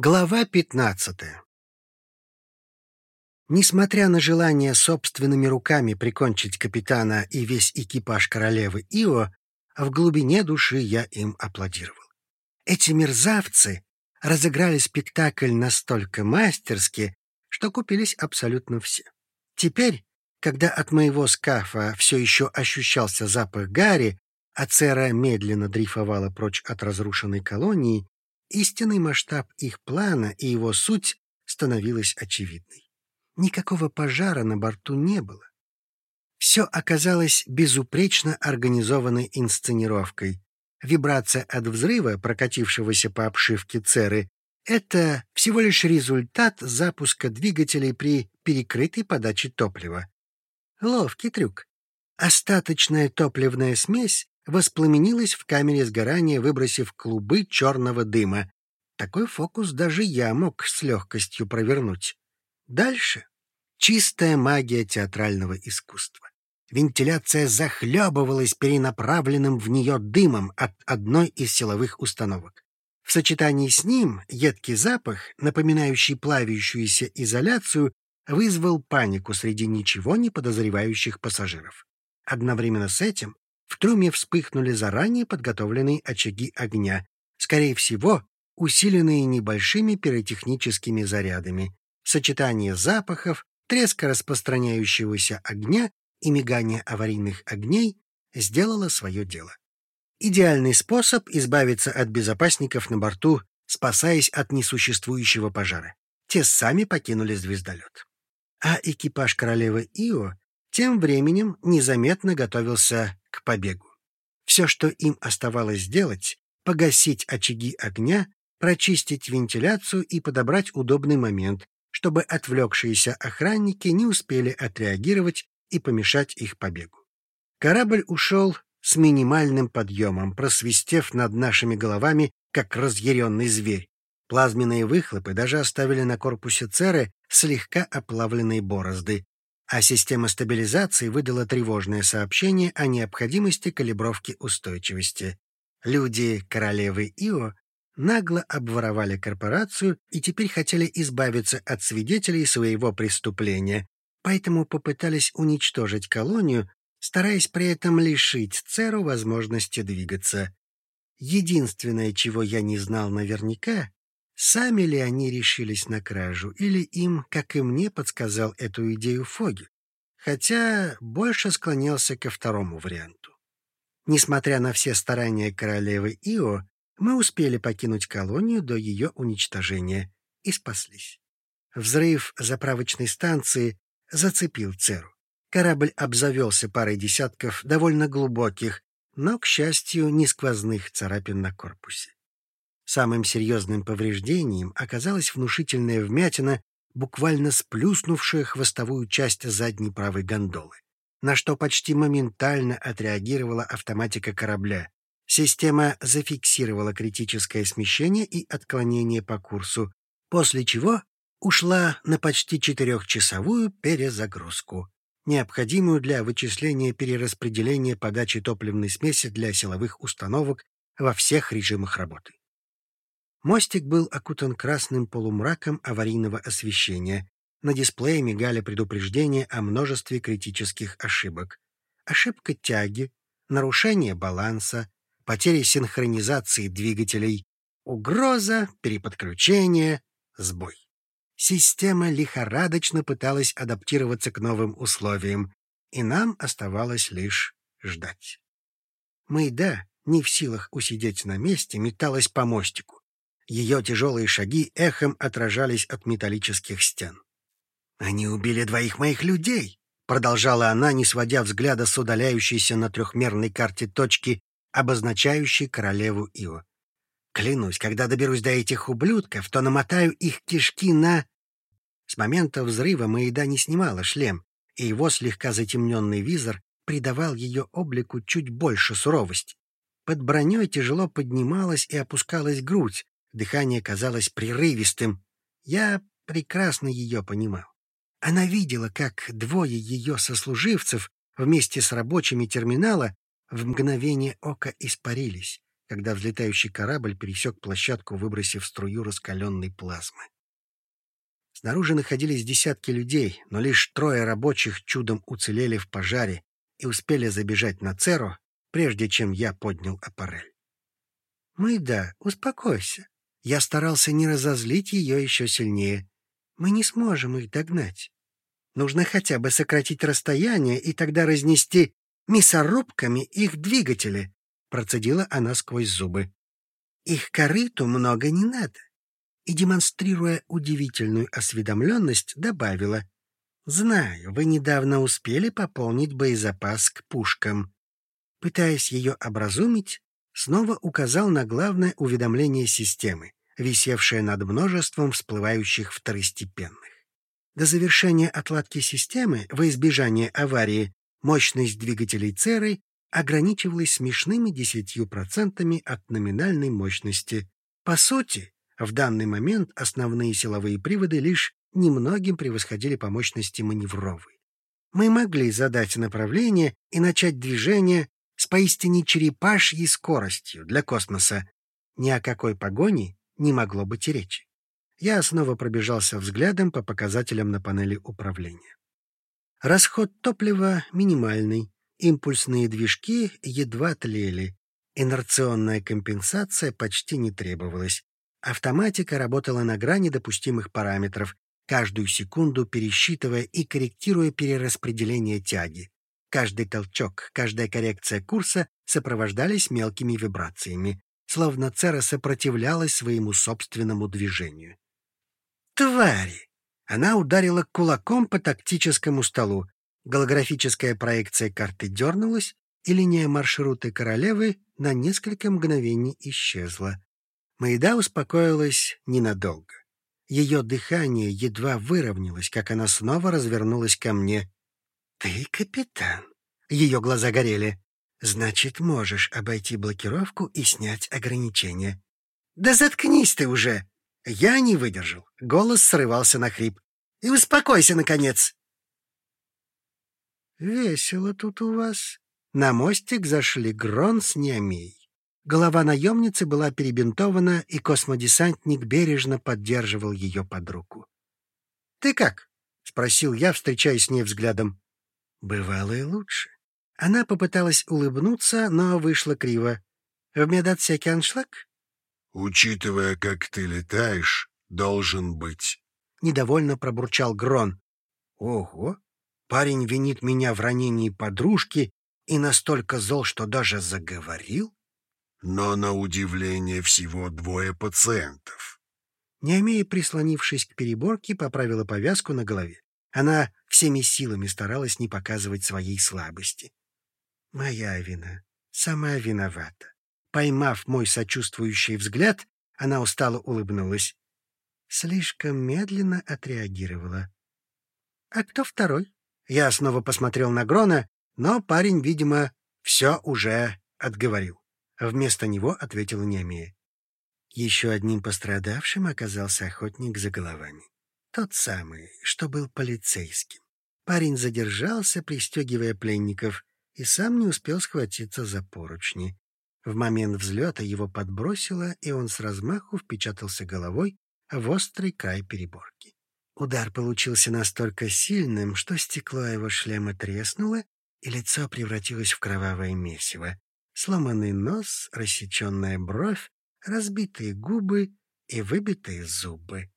Глава 15 Несмотря на желание собственными руками прикончить капитана и весь экипаж королевы Ио, в глубине души я им аплодировал. Эти мерзавцы разыграли спектакль настолько мастерски, что купились абсолютно все. Теперь, когда от моего скафа все еще ощущался запах гари, а Цера медленно дрейфовала прочь от разрушенной колонии, Истинный масштаб их плана и его суть становилась очевидной. Никакого пожара на борту не было. Все оказалось безупречно организованной инсценировкой. Вибрация от взрыва, прокатившегося по обшивке Церы, это всего лишь результат запуска двигателей при перекрытой подаче топлива. Ловкий трюк. Остаточная топливная смесь воспламенилась в камере сгорания, выбросив клубы черного дыма. Такой фокус даже я мог с легкостью провернуть. Дальше чистая магия театрального искусства. Вентиляция захлебывалась перенаправленным в нее дымом от одной из силовых установок. В сочетании с ним едкий запах, напоминающий плавящуюся изоляцию, вызвал панику среди ничего не подозревающих пассажиров. Одновременно с этим в трюме вспыхнули заранее подготовленные очаги огня, скорее всего, усиленные небольшими пиротехническими зарядами. Сочетание запахов, треска распространяющегося огня и мигание аварийных огней сделало свое дело. Идеальный способ избавиться от безопасников на борту, спасаясь от несуществующего пожара. Те сами покинули звездолет. А экипаж королевы Ио тем временем незаметно готовился к побегу. Все, что им оставалось сделать, погасить очаги огня, прочистить вентиляцию и подобрать удобный момент, чтобы отвлекшиеся охранники не успели отреагировать и помешать их побегу. Корабль ушел с минимальным подъемом, просвистев над нашими головами, как разъяренный зверь. Плазменные выхлопы даже оставили на корпусе Церы слегка оплавленные борозды, а система стабилизации выдала тревожное сообщение о необходимости калибровки устойчивости. Люди королевы Ио нагло обворовали корпорацию и теперь хотели избавиться от свидетелей своего преступления, поэтому попытались уничтожить колонию, стараясь при этом лишить Церу возможности двигаться. Единственное, чего я не знал наверняка, Сами ли они решились на кражу, или им, как и мне, подсказал эту идею Фоги? Хотя больше склонялся ко второму варианту. Несмотря на все старания королевы Ио, мы успели покинуть колонию до ее уничтожения и спаслись. Взрыв заправочной станции зацепил Церу. Корабль обзавелся парой десятков довольно глубоких, но, к счастью, не сквозных царапин на корпусе. Самым серьезным повреждением оказалась внушительная вмятина, буквально сплюснувшая хвостовую часть задней правой гондолы, на что почти моментально отреагировала автоматика корабля. Система зафиксировала критическое смещение и отклонение по курсу, после чего ушла на почти четырехчасовую перезагрузку, необходимую для вычисления перераспределения подачи топливной смеси для силовых установок во всех режимах работы. Мостик был окутан красным полумраком аварийного освещения. На дисплее мигали предупреждения о множестве критических ошибок. Ошибка тяги, нарушение баланса, потеря синхронизации двигателей, угроза, переподключение, сбой. Система лихорадочно пыталась адаптироваться к новым условиям, и нам оставалось лишь ждать. Мэйда, не в силах усидеть на месте, металась по мостику. Ее тяжелые шаги эхом отражались от металлических стен. «Они убили двоих моих людей!» — продолжала она, не сводя взгляда с удаляющейся на трехмерной карте точки, обозначающей королеву Ио. «Клянусь, когда доберусь до этих ублюдков, то намотаю их кишки на...» С момента взрыва Маида не снимала шлем, и его слегка затемненный визор придавал ее облику чуть больше суровости. Под броней тяжело поднималась и опускалась грудь, Дыхание казалось прерывистым. Я прекрасно ее понимал. Она видела, как двое ее сослуживцев вместе с рабочими терминала в мгновение ока испарились, когда взлетающий корабль пересек площадку, выбросив струю раскаленной плазмы. Снаружи находились десятки людей, но лишь трое рабочих чудом уцелели в пожаре и успели забежать на Церу, прежде чем я поднял аппарель. «Мэйда, успокойся. Я старался не разозлить ее еще сильнее. Мы не сможем их догнать. Нужно хотя бы сократить расстояние и тогда разнести мясорубками их двигатели», — процедила она сквозь зубы. «Их корыту много не надо и, демонстрируя удивительную осведомленность, добавила. «Знаю, вы недавно успели пополнить боезапас к пушкам». Пытаясь ее образумить, снова указал на главное уведомление системы, висевшее над множеством всплывающих второстепенных. До завершения отладки системы, во избежание аварии, мощность двигателей ЦЕРы ограничивалась смешными 10% от номинальной мощности. По сути, в данный момент основные силовые приводы лишь немногим превосходили по мощности маневровой. Мы могли задать направление и начать движение поистине черепашьей скоростью для космоса. Ни о какой погоне не могло быть и речи. Я снова пробежался взглядом по показателям на панели управления. Расход топлива минимальный, импульсные движки едва тлели, инерционная компенсация почти не требовалась, Автоматика работала на грани допустимых параметров, каждую секунду пересчитывая и корректируя перераспределение тяги. Каждый толчок, каждая коррекция курса сопровождались мелкими вибрациями, словно Цера сопротивлялась своему собственному движению. «Твари!» Она ударила кулаком по тактическому столу. Голографическая проекция карты дернулась, и линия маршрута королевы на несколько мгновений исчезла. Маида успокоилась ненадолго. Ее дыхание едва выровнялось, как она снова развернулась ко мне. «Ты капитан?» Ее глаза горели. «Значит, можешь обойти блокировку и снять ограничения». «Да заткнись ты уже!» Я не выдержал. Голос срывался на хрип. «И успокойся, наконец!» «Весело тут у вас». На мостик зашли Грон с Неомей. Голова наемницы была перебинтована, и космодесантник бережно поддерживал ее под руку. «Ты как?» — спросил я, встречаясь с ней взглядом. «Бывало и лучше». Она попыталась улыбнуться, но вышла криво. «В медотсеке аншлаг?» «Учитывая, как ты летаешь, должен быть». Недовольно пробурчал Грон. «Ого! Парень винит меня в ранении подружки и настолько зол, что даже заговорил?» но на удивление всего двое пациентов. Неомея, прислонившись к переборке, поправила повязку на голове. Она всеми силами старалась не показывать своей слабости. «Моя вина. Сама виновата». Поймав мой сочувствующий взгляд, она устало улыбнулась. Слишком медленно отреагировала. «А кто второй?» Я снова посмотрел на Грона, но парень, видимо, все уже отговорил. Вместо него ответила Неомея. Еще одним пострадавшим оказался охотник за головами. Тот самый, что был полицейским. Парень задержался, пристегивая пленников, и сам не успел схватиться за поручни. В момент взлета его подбросило, и он с размаху впечатался головой в острый край переборки. Удар получился настолько сильным, что стекло его шлема треснуло, и лицо превратилось в кровавое месиво сломанный нос, рассеченная бровь, разбитые губы и выбитые зубы.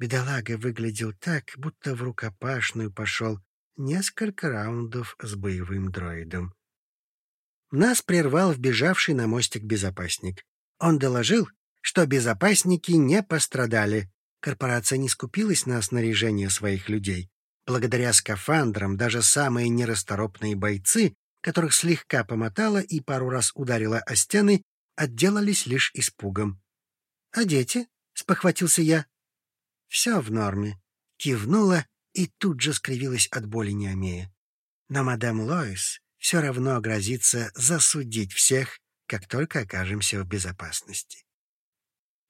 Бедолага выглядел так, будто в рукопашную пошел несколько раундов с боевым дроидом. Нас прервал вбежавший на мостик безопасник. Он доложил, что безопасники не пострадали. Корпорация не скупилась на снаряжение своих людей. Благодаря скафандрам даже самые нерасторопные бойцы которых слегка помотала и пару раз ударила о стены, отделались лишь испугом. — А дети? — спохватился я. — Все в норме. Кивнула и тут же скривилась от боли Неомея. Но мадам Лоис все равно грозится засудить всех, как только окажемся в безопасности.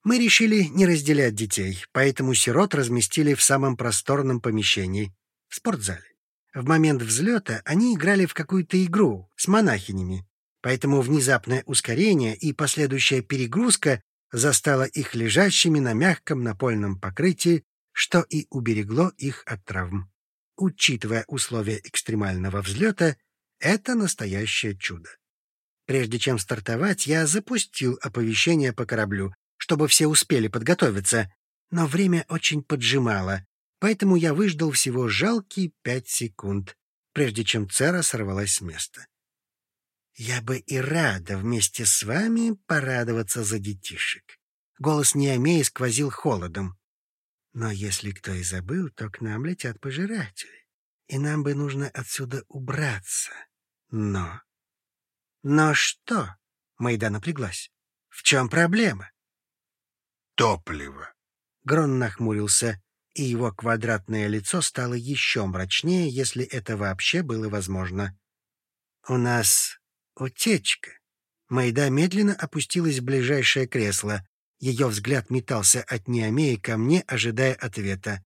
Мы решили не разделять детей, поэтому сирот разместили в самом просторном помещении — в спортзале. В момент взлета они играли в какую-то игру с монахинями. поэтому внезапное ускорение и последующая перегрузка застала их лежащими на мягком напольном покрытии, что и уберегло их от травм. Учитывая условия экстремального взлета, это настоящее чудо. Прежде чем стартовать, я запустил оповещение по кораблю, чтобы все успели подготовиться, но время очень поджимало, поэтому я выждал всего жалкие пять секунд, прежде чем Цера сорвалась с места. «Я бы и рада вместе с вами порадоваться за детишек». Голос Неомея сквозил холодом. «Но если кто и забыл, то к нам летят пожиратели, и нам бы нужно отсюда убраться. Но...» «Но что?» — Майда напряглась. «В чем проблема?» «Топливо». Грон нахмурился, и его квадратное лицо стало еще мрачнее, если это вообще было возможно. «У нас «Утечка». Майда медленно опустилась в ближайшее кресло. Ее взгляд метался от Неомея ко мне, ожидая ответа.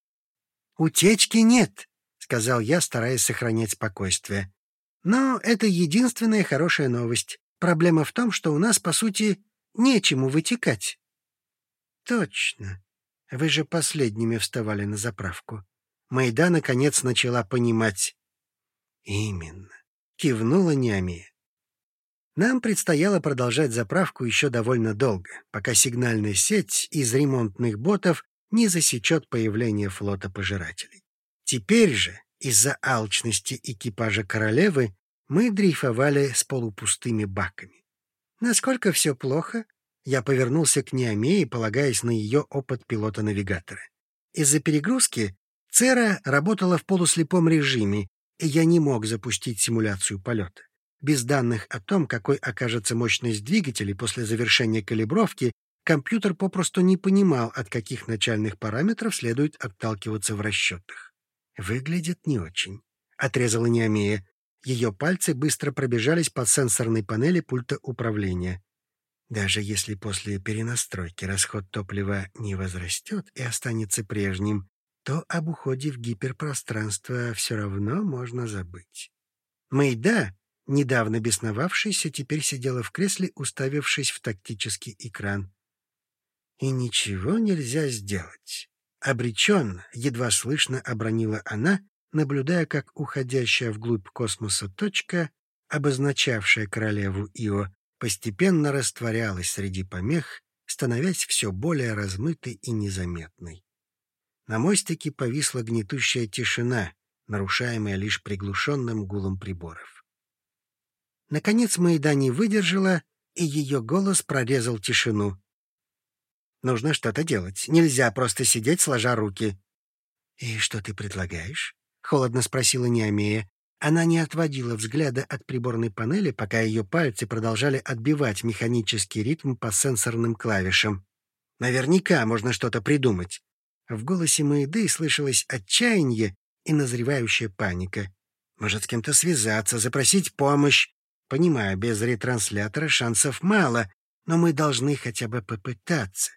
«Утечки нет», — сказал я, стараясь сохранять спокойствие. «Но это единственная хорошая новость. Проблема в том, что у нас, по сути, нечему вытекать». «Точно. Вы же последними вставали на заправку». Майда, наконец, начала понимать. «Именно», — кивнула Неомея. Нам предстояло продолжать заправку еще довольно долго, пока сигнальная сеть из ремонтных ботов не засечет появление флота пожирателей. Теперь же, из-за алчности экипажа королевы, мы дрейфовали с полупустыми баками. Насколько все плохо, я повернулся к Неомее, полагаясь на ее опыт пилота-навигатора. Из-за перегрузки Цера работала в полуслепом режиме, и я не мог запустить симуляцию полета. Без данных о том, какой окажется мощность двигателей после завершения калибровки, компьютер попросту не понимал, от каких начальных параметров следует отталкиваться в расчетах. «Выглядит не очень», — отрезала Неомея. Ее пальцы быстро пробежались по сенсорной панели пульта управления. Даже если после перенастройки расход топлива не возрастет и останется прежним, то об уходе в гиперпространство все равно можно забыть. Мэйда недавно бесновавшаяся, теперь сидела в кресле, уставившись в тактический экран. «И ничего нельзя сделать». Обреченно, едва слышно обронила она, наблюдая, как уходящая вглубь космоса точка, обозначавшая королеву Ио, постепенно растворялась среди помех, становясь все более размытой и незаметной. На мостике повисла гнетущая тишина, нарушаемая лишь приглушенным гулом приборов. Наконец Маида не выдержала, и ее голос прорезал тишину. «Нужно что-то делать. Нельзя просто сидеть, сложа руки». «И что ты предлагаешь?» — холодно спросила Неомея. Она не отводила взгляда от приборной панели, пока ее пальцы продолжали отбивать механический ритм по сенсорным клавишам. «Наверняка можно что-то придумать». В голосе Маиды слышалось отчаяние и назревающая паника. «Может, с кем-то связаться, запросить помощь?» Понимаю, без ретранслятора шансов мало, но мы должны хотя бы попытаться.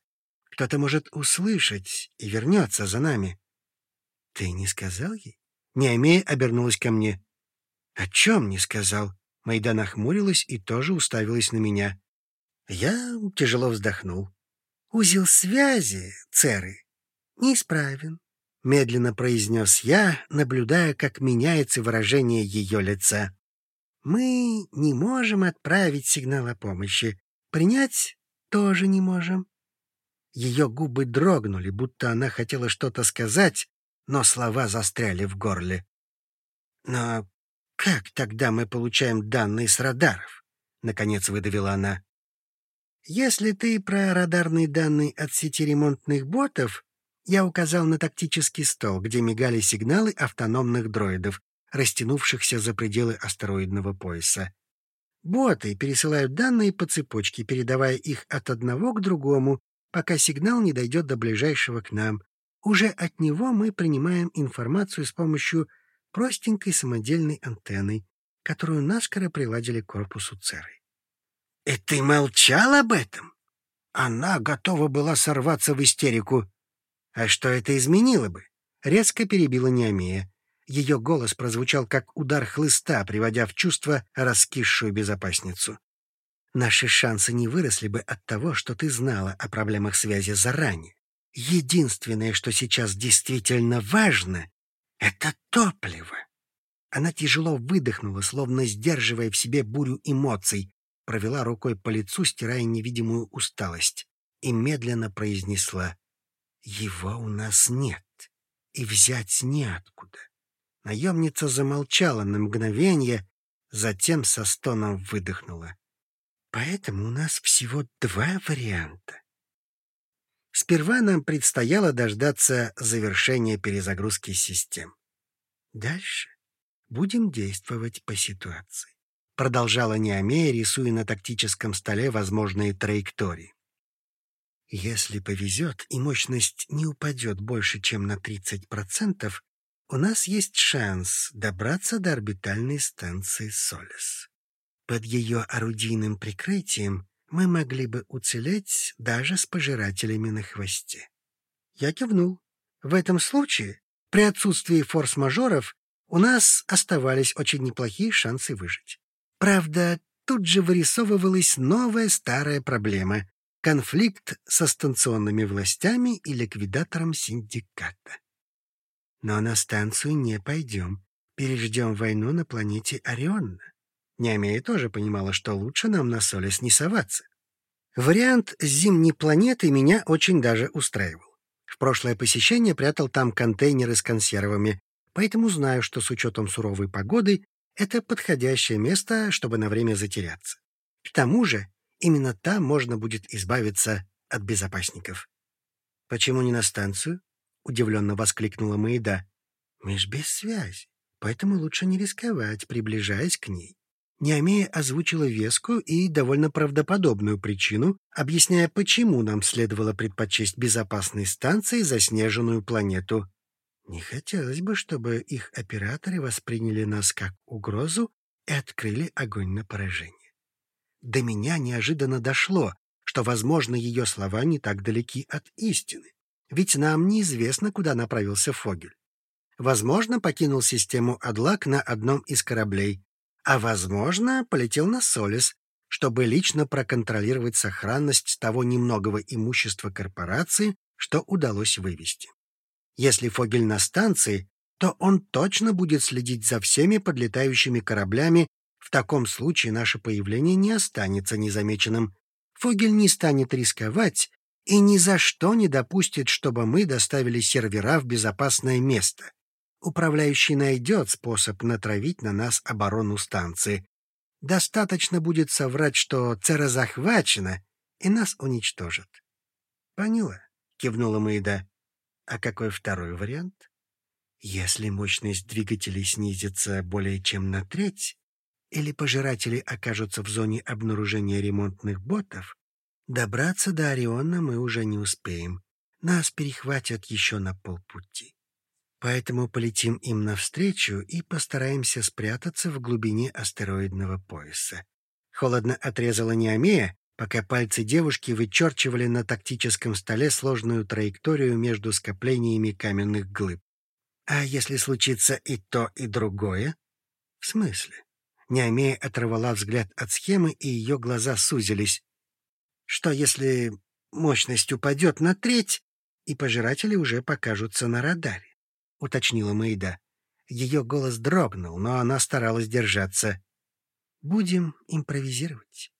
Кто-то может услышать и вернется за нами. — Ты не сказал ей? Неомея обернулась ко мне. — О чем не сказал? Майда нахмурилась и тоже уставилась на меня. Я тяжело вздохнул. — Узел связи, церы, неисправен, — медленно произнес я, наблюдая, как меняется выражение ее лица. Мы не можем отправить сигнал о помощи. Принять тоже не можем. Ее губы дрогнули, будто она хотела что-то сказать, но слова застряли в горле. «Но как тогда мы получаем данные с радаров?» — наконец выдавила она. «Если ты про радарные данные от сети ремонтных ботов, я указал на тактический стол, где мигали сигналы автономных дроидов растянувшихся за пределы астероидного пояса. Боты пересылают данные по цепочке, передавая их от одного к другому, пока сигнал не дойдет до ближайшего к нам. Уже от него мы принимаем информацию с помощью простенькой самодельной антенны, которую наскоро приладили к корпусу Церы. «И ты молчал об этом?» Она готова была сорваться в истерику. А что это изменило бы? Резко перебила Неомея. Ее голос прозвучал как удар хлыста, приводя в чувство раскисшую безопасницу. Наши шансы не выросли бы от того, что ты знала о проблемах связи заранее. Единственное, что сейчас действительно важно, — это топливо. Она тяжело выдохнула, словно сдерживая в себе бурю эмоций, провела рукой по лицу, стирая невидимую усталость, и медленно произнесла «Его у нас нет, и взять неоткуда». Наемница замолчала на мгновение, затем со стоном выдохнула. «Поэтому у нас всего два варианта. Сперва нам предстояло дождаться завершения перезагрузки систем. Дальше будем действовать по ситуации. Продолжала Неомея, рисуя на тактическом столе возможные траектории. Если повезет и мощность не упадет больше, чем на 30%, у нас есть шанс добраться до орбитальной станции Солис. Под ее орудийным прикрытием мы могли бы уцелеть даже с пожирателями на хвосте. Я кивнул. В этом случае, при отсутствии форс-мажоров, у нас оставались очень неплохие шансы выжить. Правда, тут же вырисовывалась новая старая проблема — конфликт со станционными властями и ликвидатором синдиката. Но на станцию не пойдем. Переждем войну на планете Орион. Неомея тоже понимала, что лучше нам на Солис не соваться. Вариант с зимней планеты меня очень даже устраивал. В прошлое посещение прятал там контейнеры с консервами, поэтому знаю, что с учетом суровой погоды это подходящее место, чтобы на время затеряться. К тому же именно там можно будет избавиться от безопасников. «Почему не на станцию?» — удивленно воскликнула Маида. «Мы без связи, поэтому лучше не рисковать, приближаясь к ней. Неомея озвучила вескую и довольно правдоподобную причину, объясняя, почему нам следовало предпочесть безопасной станции заснеженную планету. Не хотелось бы, чтобы их операторы восприняли нас как угрозу и открыли огонь на поражение. До меня неожиданно дошло, что, возможно, ее слова не так далеки от истины, ведь нам неизвестно, куда направился Фогель. Возможно, покинул систему Адлак на одном из кораблей, а, возможно, полетел на Солис, чтобы лично проконтролировать сохранность того немногого имущества корпорации, что удалось вывести. Если Фогель на станции, то он точно будет следить за всеми подлетающими кораблями. В таком случае наше появление не останется незамеченным. Фогель не станет рисковать и ни за что не допустит, чтобы мы доставили сервера в безопасное место. Управляющий найдет способ натравить на нас оборону станции. Достаточно будет соврать, что Цера захвачена, и нас уничтожат. — Поняла, — кивнула Маида. — А какой второй вариант? Если мощность двигателей снизится более чем на треть, или пожиратели окажутся в зоне обнаружения ремонтных ботов, добраться до Ориона мы уже не успеем. Нас перехватят еще на полпути. Поэтому полетим им навстречу и постараемся спрятаться в глубине астероидного пояса. Холодно отрезала Неомея, пока пальцы девушки вычерчивали на тактическом столе сложную траекторию между скоплениями каменных глыб. А если случится и то, и другое? В смысле? Неомея оторвала взгляд от схемы, и ее глаза сузились. Что если мощность упадет на треть, и пожиратели уже покажутся на радаре? — уточнила Мэйда. Ее голос дрогнул, но она старалась держаться. «Будем импровизировать».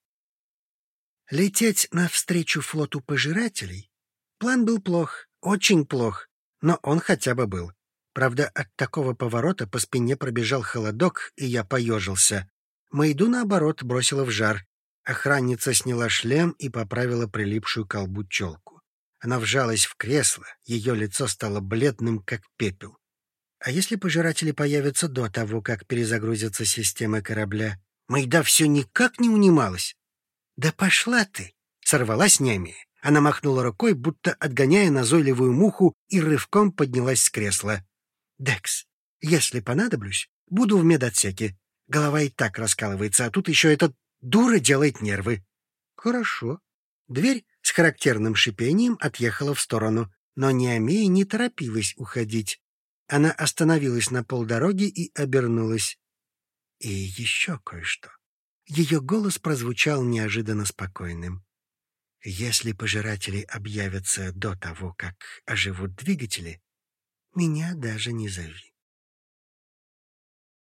Лететь навстречу флоту пожирателей? План был плох, очень плох, но он хотя бы был. Правда, от такого поворота по спине пробежал холодок, и я поежился. Мэйду, наоборот, бросила в жар. Охранница сняла шлем и поправила прилипшую к колбу челку. Она вжалась в кресло, ее лицо стало бледным, как пепел. А если пожиратели появятся до того, как перезагрузятся системы корабля? Майда все никак не унималась. «Да пошла ты!» — сорвалась Нями. Она махнула рукой, будто отгоняя назойливую муху, и рывком поднялась с кресла. «Декс, если понадоблюсь, буду в медотсеке. Голова и так раскалывается, а тут еще этот дура делает нервы». «Хорошо». Дверь с характерным шипением отъехала в сторону, но Неомея не торопилась уходить. Она остановилась на полдороги и обернулась. И еще кое-что. Ее голос прозвучал неожиданно спокойным. «Если пожиратели объявятся до того, как оживут двигатели, меня даже не зови».